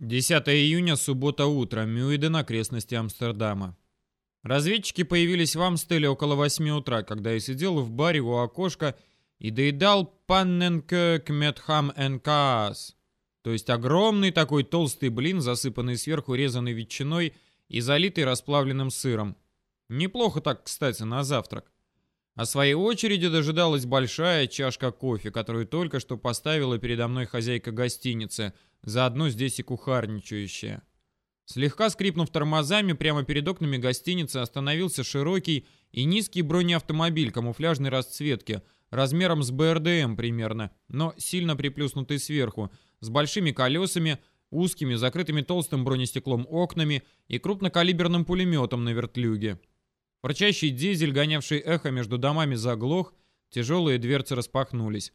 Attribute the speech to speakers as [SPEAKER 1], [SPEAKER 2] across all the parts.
[SPEAKER 1] 10 июня, суббота утро, Мюиден, окрестности Амстердама. Разведчики появились в Амстеле около 8 утра, когда я сидел в баре у окошка и доедал панненке кметхам энкаас, то есть огромный такой толстый блин, засыпанный сверху резаной ветчиной и залитый расплавленным сыром. Неплохо так, кстати, на завтрак. А своей очереди дожидалась большая чашка кофе, которую только что поставила передо мной хозяйка гостиницы – заодно здесь и кухарничающая. Слегка скрипнув тормозами, прямо перед окнами гостиницы остановился широкий и низкий бронеавтомобиль камуфляжной расцветки, размером с БРДМ примерно, но сильно приплюснутый сверху, с большими колесами, узкими, закрытыми толстым бронестеклом окнами и крупнокалиберным пулеметом на вертлюге. Ворчащий дизель, гонявший эхо между домами, заглох, тяжелые дверцы распахнулись.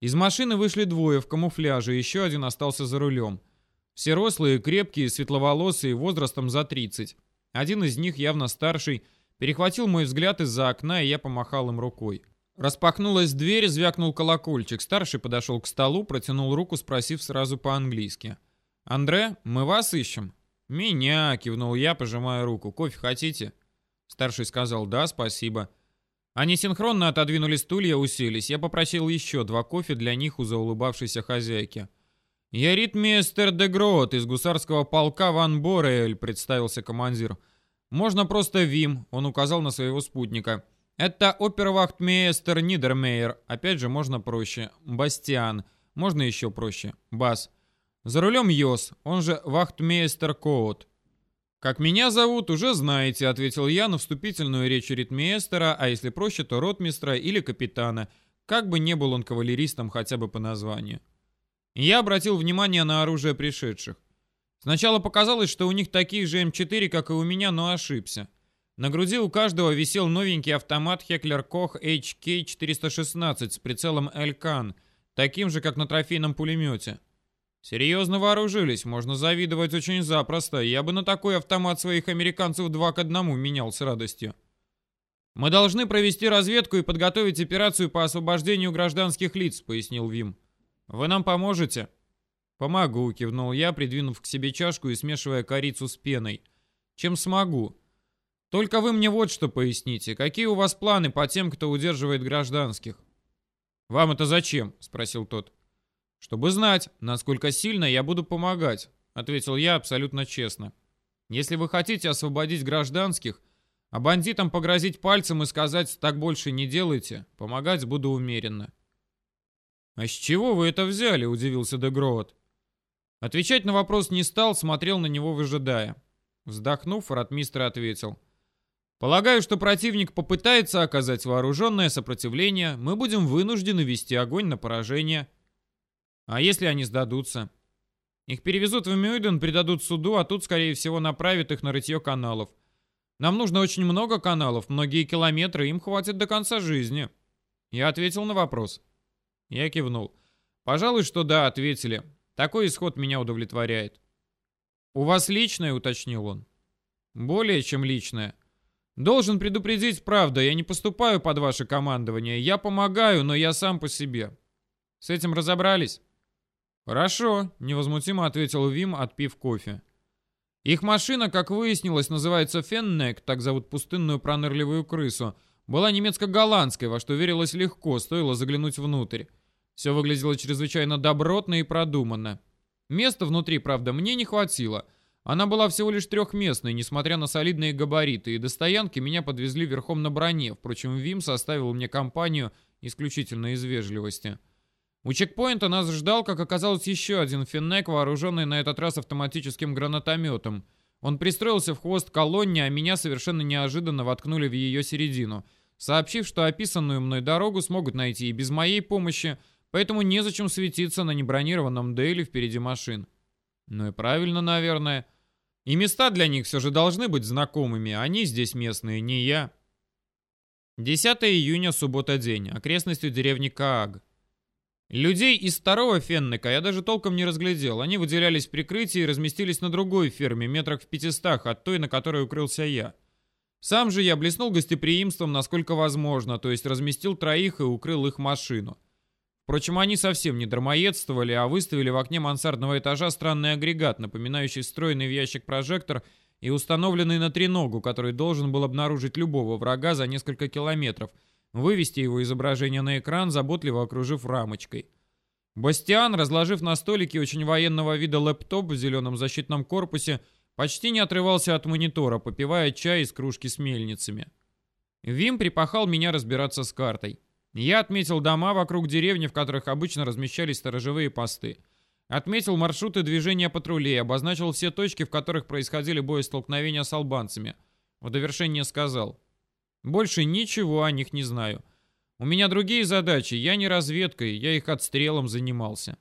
[SPEAKER 1] Из машины вышли двое в камуфляже, еще один остался за рулем. Все рослые, крепкие, светловолосые, возрастом за 30. Один из них, явно старший, перехватил мой взгляд из-за окна, и я помахал им рукой. Распахнулась дверь, звякнул колокольчик. Старший подошел к столу, протянул руку, спросив сразу по-английски. «Андре, мы вас ищем?» «Меня», — кивнул я, пожимая руку. «Кофе хотите?» Старший сказал «Да, спасибо». Они синхронно отодвинули стулья, уселись. Я попросил еще два кофе для них у заулыбавшейся хозяйки. «Я ритмейстер де Грот из гусарского полка Ван Борель», — представился командир. «Можно просто Вим», — он указал на своего спутника. «Это опервахтмейстер Нидермейер. Опять же, можно проще. Бастиан. Можно еще проще. Бас. За рулем Йос, он же вахтмейстер Коут. «Как меня зовут, уже знаете», — ответил я на вступительную речь ритмейстера, а если проще, то ротмистра или капитана, как бы не был он кавалеристом хотя бы по названию. Я обратил внимание на оружие пришедших. Сначала показалось, что у них такие же М4, как и у меня, но ошибся. На груди у каждого висел новенький автомат Heckler Koch HK-416 с прицелом Элькан, таким же, как на трофейном пулемете. Серьезно вооружились, можно завидовать очень запросто. Я бы на такой автомат своих американцев два к одному менял с радостью. «Мы должны провести разведку и подготовить операцию по освобождению гражданских лиц», — пояснил Вим. «Вы нам поможете?» «Помогу», — кивнул я, придвинув к себе чашку и смешивая корицу с пеной. «Чем смогу. Только вы мне вот что поясните. Какие у вас планы по тем, кто удерживает гражданских?» «Вам это зачем?» — спросил тот. «Чтобы знать, насколько сильно я буду помогать», — ответил я абсолютно честно. «Если вы хотите освободить гражданских, а бандитам погрозить пальцем и сказать «так больше не делайте», помогать буду умеренно». «А с чего вы это взяли?» — удивился Дегроот. Отвечать на вопрос не стал, смотрел на него выжидая. Вздохнув, ратмистр ответил. «Полагаю, что противник попытается оказать вооруженное сопротивление, мы будем вынуждены вести огонь на поражение». А если они сдадутся? Их перевезут в Мюйден, придадут суду, а тут, скорее всего, направят их на рытье каналов. Нам нужно очень много каналов, многие километры, им хватит до конца жизни. Я ответил на вопрос. Я кивнул. Пожалуй, что да, ответили. Такой исход меня удовлетворяет. У вас личное, уточнил он. Более чем личное. Должен предупредить, правда, я не поступаю под ваше командование. Я помогаю, но я сам по себе. С этим разобрались? «Хорошо», — невозмутимо ответил Вим, отпив кофе. Их машина, как выяснилось, называется Феннек, так зовут пустынную пронырливую крысу, была немецко-голландской, во что верилось легко, стоило заглянуть внутрь. Все выглядело чрезвычайно добротно и продуманно. Места внутри, правда, мне не хватило. Она была всего лишь трехместной, несмотря на солидные габариты, и до стоянки меня подвезли верхом на броне. Впрочем, Вим составил мне компанию исключительно из вежливости. У чекпоинта нас ждал, как оказалось, еще один финнек, вооруженный на этот раз автоматическим гранатометом. Он пристроился в хвост колонне, а меня совершенно неожиданно воткнули в ее середину, сообщив, что описанную мной дорогу смогут найти и без моей помощи, поэтому незачем светиться на небронированном Дейле впереди машин. Ну и правильно, наверное. И места для них все же должны быть знакомыми, они здесь местные, не я. 10 июня, суббота-день, окрестностью деревни Кааг. Людей из второго феннека я даже толком не разглядел. Они выделялись в прикрытии и разместились на другой ферме, метрах в пятистах от той, на которой укрылся я. Сам же я блеснул гостеприимством, насколько возможно, то есть разместил троих и укрыл их машину. Впрочем, они совсем не дармоедствовали, а выставили в окне мансардного этажа странный агрегат, напоминающий встроенный в ящик прожектор и установленный на треногу, который должен был обнаружить любого врага за несколько километров, вывести его изображение на экран, заботливо окружив рамочкой. Бастиан, разложив на столике очень военного вида лэптоп в зеленом защитном корпусе, почти не отрывался от монитора, попивая чай из кружки с мельницами. Вим припахал меня разбираться с картой. Я отметил дома вокруг деревни, в которых обычно размещались сторожевые посты. Отметил маршруты движения патрулей, обозначил все точки, в которых происходили боестолкновения с албанцами. В довершение сказал. Больше ничего о них не знаю. У меня другие задачи, я не разведкой, я их отстрелом занимался.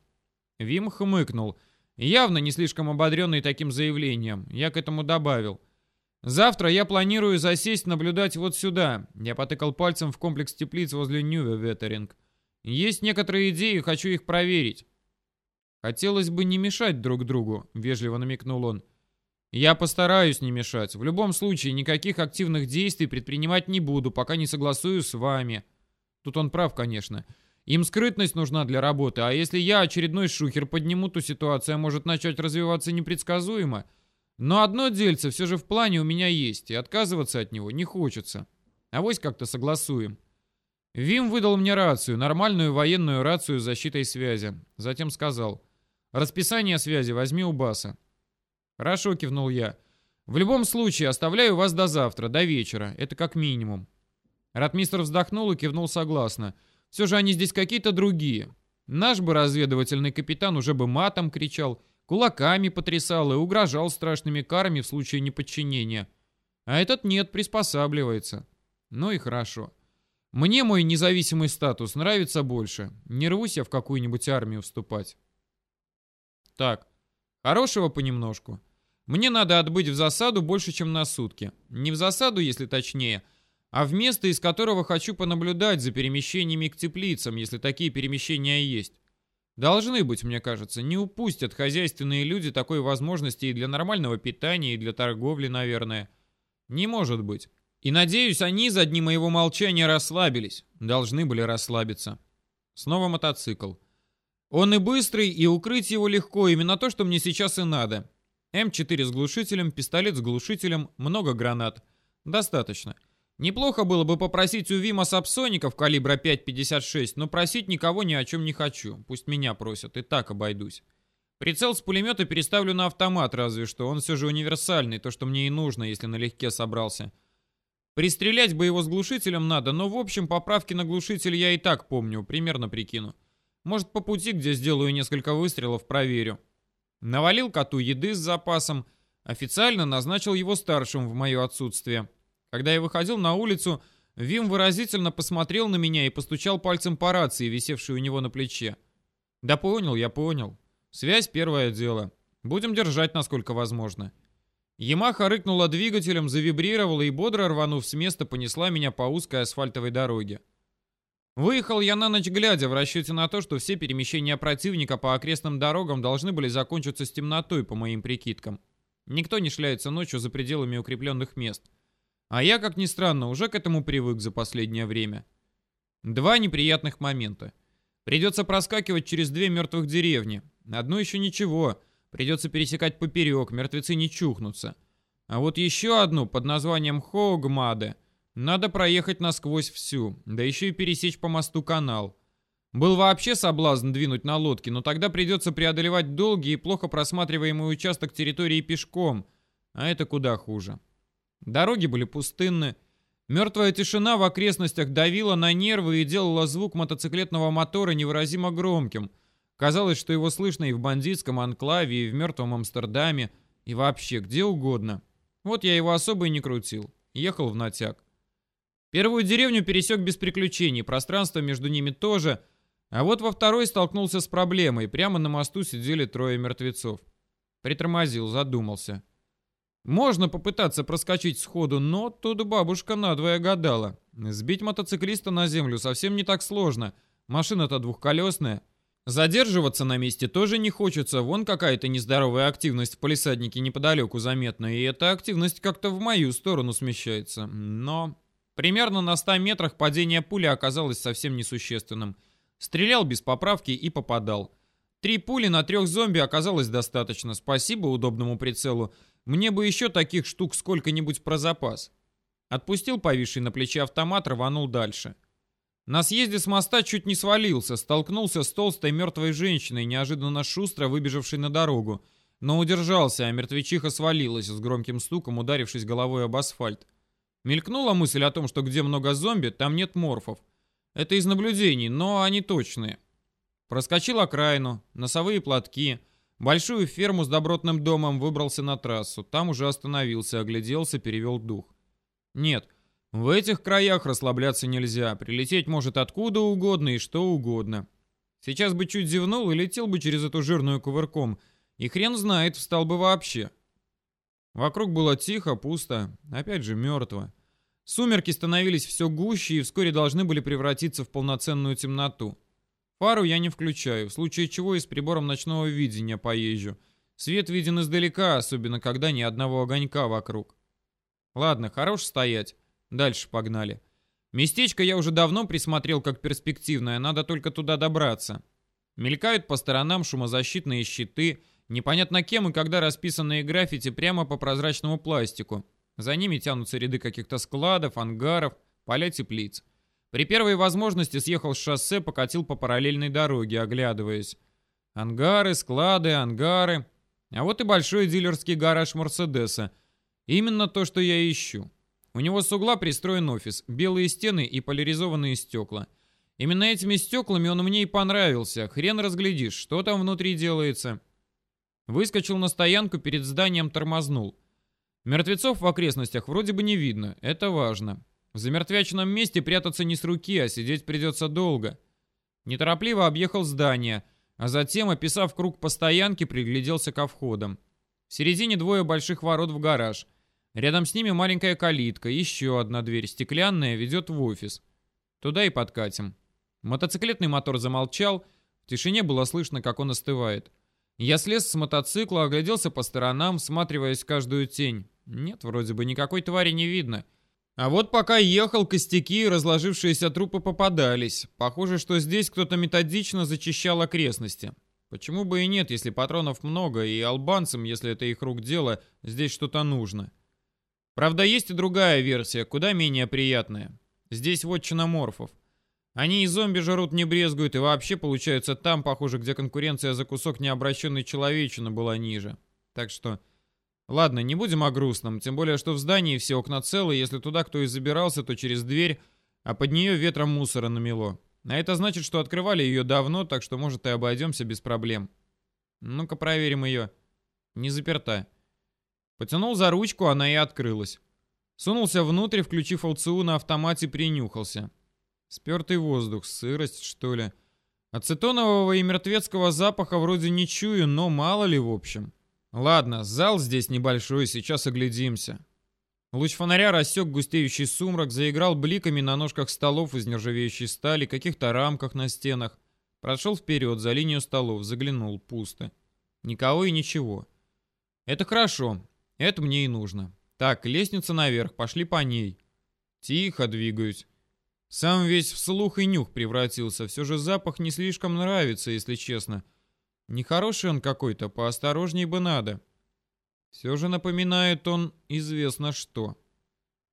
[SPEAKER 1] Вим хмыкнул. Явно не слишком ободренный таким заявлением. Я к этому добавил. Завтра я планирую засесть наблюдать вот сюда. Я потыкал пальцем в комплекс теплиц возле Ньюве Ветеринг. Есть некоторые идеи, хочу их проверить. Хотелось бы не мешать друг другу, вежливо намекнул он. Я постараюсь не мешать. В любом случае, никаких активных действий предпринимать не буду, пока не согласую с вами. Тут он прав, конечно. Им скрытность нужна для работы, а если я очередной шухер подниму, то ситуация может начать развиваться непредсказуемо. Но одно дельце все же в плане у меня есть, и отказываться от него не хочется. А вось как-то согласуем. Вим выдал мне рацию, нормальную военную рацию с защитой связи. Затем сказал, расписание связи возьми у Баса. «Хорошо», — кивнул я. «В любом случае, оставляю вас до завтра, до вечера. Это как минимум». Ратмистр вздохнул и кивнул согласно. «Все же они здесь какие-то другие. Наш бы разведывательный капитан уже бы матом кричал, кулаками потрясал и угрожал страшными карами в случае неподчинения. А этот нет, приспосабливается. Ну и хорошо. Мне мой независимый статус нравится больше. Не рвусь я в какую-нибудь армию вступать». «Так, Хорошего понемножку. Мне надо отбыть в засаду больше, чем на сутки. Не в засаду, если точнее, а в место, из которого хочу понаблюдать за перемещениями к теплицам, если такие перемещения есть. Должны быть, мне кажется, не упустят хозяйственные люди такой возможности и для нормального питания, и для торговли, наверное. Не может быть. И надеюсь, они за дни моего молчания расслабились. Должны были расслабиться. Снова мотоцикл. Он и быстрый, и укрыть его легко, именно то, что мне сейчас и надо. М4 с глушителем, пистолет с глушителем, много гранат. Достаточно. Неплохо было бы попросить у Вима сапсоников калибра 5.56, но просить никого ни о чем не хочу. Пусть меня просят, и так обойдусь. Прицел с пулемета переставлю на автомат разве что. Он все же универсальный, то, что мне и нужно, если налегке собрался. Пристрелять бы его с глушителем надо, но в общем поправки на глушитель я и так помню, примерно прикину. Может, по пути, где сделаю несколько выстрелов, проверю. Навалил коту еды с запасом. Официально назначил его старшим в мое отсутствие. Когда я выходил на улицу, Вим выразительно посмотрел на меня и постучал пальцем по рации, висевшей у него на плече. Да понял, я понял. Связь первое дело. Будем держать, насколько возможно. Ямаха рыкнула двигателем, завибрировала и бодро рванув с места понесла меня по узкой асфальтовой дороге. Выехал я на ночь глядя в расчете на то, что все перемещения противника по окрестным дорогам должны были закончиться с темнотой, по моим прикидкам. Никто не шляется ночью за пределами укрепленных мест. А я, как ни странно, уже к этому привык за последнее время. Два неприятных момента. Придется проскакивать через две мертвых деревни. Одну еще ничего. Придется пересекать поперек, мертвецы не чухнутся. А вот еще одну под названием Хоугмаде надо проехать насквозь всю, да еще и пересечь по мосту канал. Был вообще соблазн двинуть на лодке, но тогда придется преодолевать долгий и плохо просматриваемый участок территории пешком, а это куда хуже. Дороги были пустынны. Мертвая тишина в окрестностях давила на нервы и делала звук мотоциклетного мотора невыразимо громким. Казалось, что его слышно и в бандитском анклаве, и в мертвом Амстердаме, и вообще где угодно. Вот я его особо и не крутил. Ехал в натяг. Первую деревню пересек без приключений, пространство между ними тоже, а вот во второй столкнулся с проблемой. Прямо на мосту сидели трое мертвецов. Притормозил, задумался. Можно попытаться проскочить сходу, но тут бабушка надвое гадала. Сбить мотоциклиста на землю совсем не так сложно. Машина-то двухколесная. Задерживаться на месте тоже не хочется. Вон какая-то нездоровая активность в полисаднике неподалеку заметна, и эта активность как-то в мою сторону смещается. Но Примерно на 100 метрах падение пули оказалось совсем несущественным. Стрелял без поправки и попадал. Три пули на трех зомби оказалось достаточно. Спасибо удобному прицелу. Мне бы еще таких штук сколько-нибудь про запас. Отпустил повисший на плече автомат, рванул дальше. На съезде с моста чуть не свалился, столкнулся с толстой мертвой женщиной, неожиданно шустро выбежавшей на дорогу. Но удержался, а мертвечиха свалилась с громким стуком, ударившись головой об асфальт. Мелькнула мысль о том, что где много зомби, там нет морфов. Это из наблюдений, но они точные. Проскочил окраину, носовые платки, большую ферму с добротным домом, выбрался на трассу. Там уже остановился, огляделся, перевел дух. Нет, в этих краях расслабляться нельзя. Прилететь может откуда угодно и что угодно. Сейчас бы чуть зевнул и летел бы через эту жирную кувырком. И хрен знает, встал бы вообще. Вокруг было тихо, пусто, опять же мертво. Сумерки становились все гуще и вскоре должны были превратиться в полноценную темноту. Фару я не включаю, в случае чего и с прибором ночного видения поезжу. Свет виден издалека, особенно когда ни одного огонька вокруг. Ладно, хорош стоять. Дальше погнали. Местечко я уже давно присмотрел как перспективное, надо только туда добраться. Мелькают по сторонам шумозащитные щиты, непонятно кем и когда расписанные граффити прямо по прозрачному пластику. За ними тянутся ряды каких-то складов, ангаров, поля теплиц. При первой возможности съехал с шоссе, покатил по параллельной дороге, оглядываясь. Ангары, склады, ангары. А вот и большой дилерский гараж Мерседеса. Именно то, что я ищу. У него с угла пристроен офис, белые стены и поляризованные стекла. Именно этими стеклами он мне и понравился. Хрен разглядишь, что там внутри делается. Выскочил на стоянку, перед зданием тормознул. Мертвецов в окрестностях вроде бы не видно, это важно. В замертвяченном месте прятаться не с руки, а сидеть придется долго. Неторопливо объехал здание, а затем, описав круг по стоянке, пригляделся ко входам. В середине двое больших ворот в гараж. Рядом с ними маленькая калитка, еще одна дверь, стеклянная, ведет в офис. Туда и подкатим. Мотоциклетный мотор замолчал, в тишине было слышно, как он остывает. Я слез с мотоцикла, огляделся по сторонам, всматриваясь в каждую тень. Нет, вроде бы никакой твари не видно. А вот пока ехал, костяки и разложившиеся трупы попадались. Похоже, что здесь кто-то методично зачищал окрестности. Почему бы и нет, если патронов много, и албанцам, если это их рук дело, здесь что-то нужно. Правда, есть и другая версия, куда менее приятная. Здесь вотчина морфов. Они и зомби жрут не брезгуют, и вообще получается там, похоже, где конкуренция за кусок необращенной человечины была ниже. Так что... Ладно, не будем о грустном, тем более, что в здании все окна целы, если туда кто и забирался, то через дверь, а под нее ветром мусора намело. А это значит, что открывали ее давно, так что, может, и обойдемся без проблем. Ну-ка проверим ее. Не заперта. Потянул за ручку, она и открылась. Сунулся внутрь, включив ЛЦУ на автомате, принюхался. Спертый воздух, сырость, что ли. Ацетонового и мертвецкого запаха вроде не чую, но мало ли в общем. Ладно, зал здесь небольшой, сейчас оглядимся. Луч фонаря рассек густеющий сумрак, заиграл бликами на ножках столов из нержавеющей стали, каких-то рамках на стенах. Прошел вперед, за линию столов, заглянул, пусто. Никого и ничего. Это хорошо, это мне и нужно. Так, лестница наверх, пошли по ней. Тихо двигаюсь. Сам весь в слух и нюх превратился. Все же запах не слишком нравится, если честно. Нехороший он какой-то, поосторожней бы надо. Все же напоминает он известно что.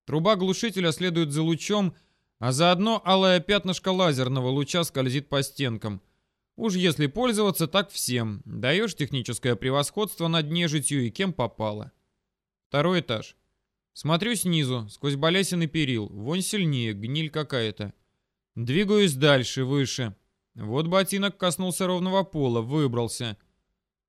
[SPEAKER 1] Труба глушителя следует за лучом, а заодно алое пятнышко лазерного луча скользит по стенкам. Уж если пользоваться, так всем. Даешь техническое превосходство над нежитью и кем попало. Второй этаж. Смотрю снизу, сквозь балясины перил. Вонь сильнее, гниль какая-то. Двигаюсь дальше, выше. Вот ботинок коснулся ровного пола, выбрался.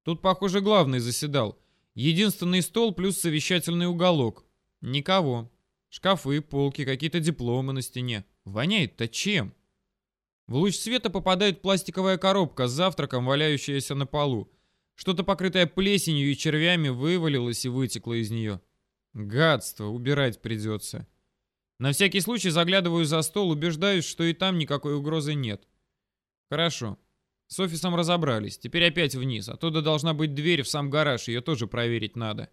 [SPEAKER 1] Тут, похоже, главный заседал. Единственный стол плюс совещательный уголок. Никого. Шкафы, полки, какие-то дипломы на стене. Воняет-то чем? В луч света попадает пластиковая коробка с завтраком, валяющаяся на полу. Что-то покрытое плесенью и червями вывалилось и вытекло из нее. Гадство, убирать придется. На всякий случай заглядываю за стол, убеждаюсь, что и там никакой угрозы нет. Хорошо. С офисом разобрались. Теперь опять вниз. Оттуда должна быть дверь в сам гараж, ее тоже проверить надо.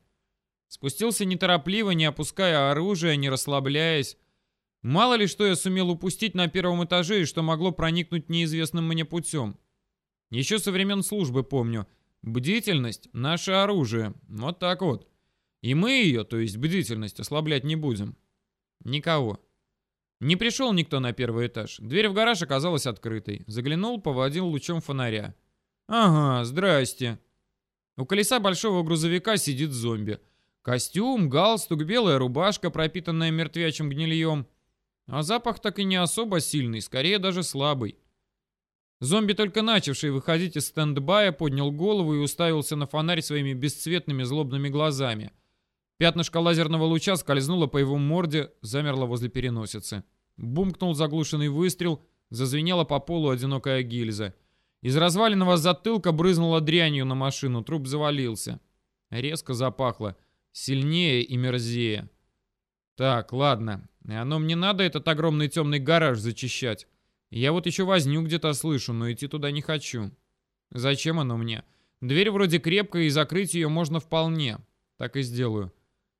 [SPEAKER 1] Спустился неторопливо, не опуская оружие, не расслабляясь. Мало ли что я сумел упустить на первом этаже и что могло проникнуть неизвестным мне путем. Еще со времен службы помню. Бдительность — наше оружие. Вот так вот. И мы ее, то есть бдительность, ослаблять не будем. Никого. Не пришел никто на первый этаж. Дверь в гараж оказалась открытой. Заглянул, поводил лучом фонаря. «Ага, здрасте». У колеса большого грузовика сидит зомби. Костюм, галстук, белая рубашка, пропитанная мертвячим гнильем. А запах так и не особо сильный, скорее даже слабый. Зомби, только начавший выходить из стендбая, поднял голову и уставился на фонарь своими бесцветными злобными глазами. Пятнышко лазерного луча скользнуло по его морде, замерло возле переносицы. Бумкнул заглушенный выстрел, зазвенела по полу одинокая гильза. Из разваленного затылка брызнула дрянью на машину, труп завалился. Резко запахло. Сильнее и мерзее. Так, ладно. И оно мне надо этот огромный темный гараж зачищать. Я вот еще возню где-то слышу, но идти туда не хочу. Зачем оно мне? Дверь вроде крепкая, и закрыть ее можно вполне. Так и сделаю.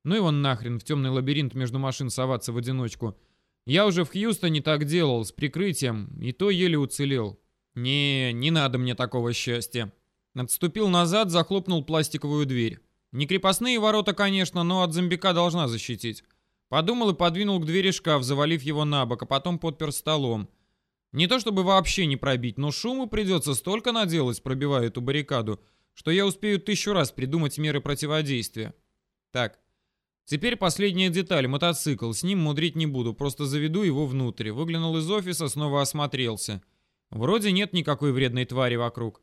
[SPEAKER 1] Ну и вон нахрен в темный лабиринт между машин соваться в одиночку. Я уже в Хьюстоне так делал, с прикрытием, и то еле уцелел. Не, не надо мне такого счастья. Отступил назад, захлопнул пластиковую дверь. Не крепостные ворота, конечно, но от зомбика должна защитить. Подумал и подвинул к двери шкаф, завалив его на бок, а потом подпер столом. Не то чтобы вообще не пробить, но шуму придется столько наделать, пробивая эту баррикаду, что я успею тысячу раз придумать меры противодействия. Так, теперь последняя деталь, мотоцикл. С ним мудрить не буду, просто заведу его внутрь. Выглянул из офиса, снова осмотрелся. Вроде нет никакой вредной твари вокруг.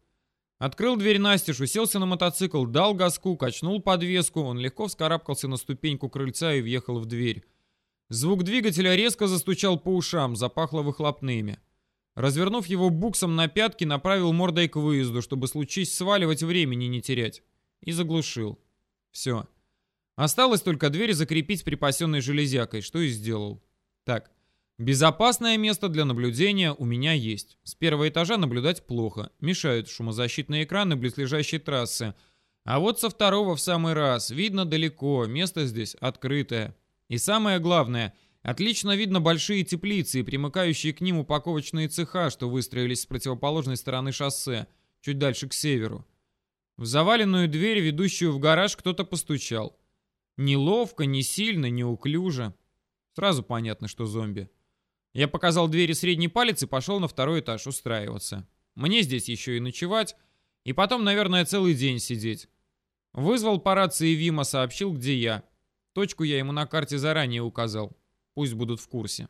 [SPEAKER 1] Открыл дверь настежь, уселся на мотоцикл, дал газку, качнул подвеску. Он легко вскарабкался на ступеньку крыльца и въехал в дверь. Звук двигателя резко застучал по ушам, запахло выхлопными. Развернув его буксом на пятки, направил мордой к выезду, чтобы случись сваливать времени не терять. И заглушил. Все. Осталось только дверь закрепить припасенной железякой, что и сделал. Так, Безопасное место для наблюдения у меня есть. С первого этажа наблюдать плохо. Мешают шумозащитные экраны близлежащей трассы. А вот со второго в самый раз. Видно далеко, место здесь открытое. И самое главное, отлично видно большие теплицы и примыкающие к ним упаковочные цеха, что выстроились с противоположной стороны шоссе, чуть дальше к северу. В заваленную дверь, ведущую в гараж, кто-то постучал. Неловко, не сильно, неуклюже. Сразу понятно, что зомби. Я показал двери средний палец и пошел на второй этаж устраиваться. Мне здесь еще и ночевать, и потом, наверное, целый день сидеть. Вызвал по рации Вима, сообщил, где я. Точку я ему на карте заранее указал. Пусть будут в курсе.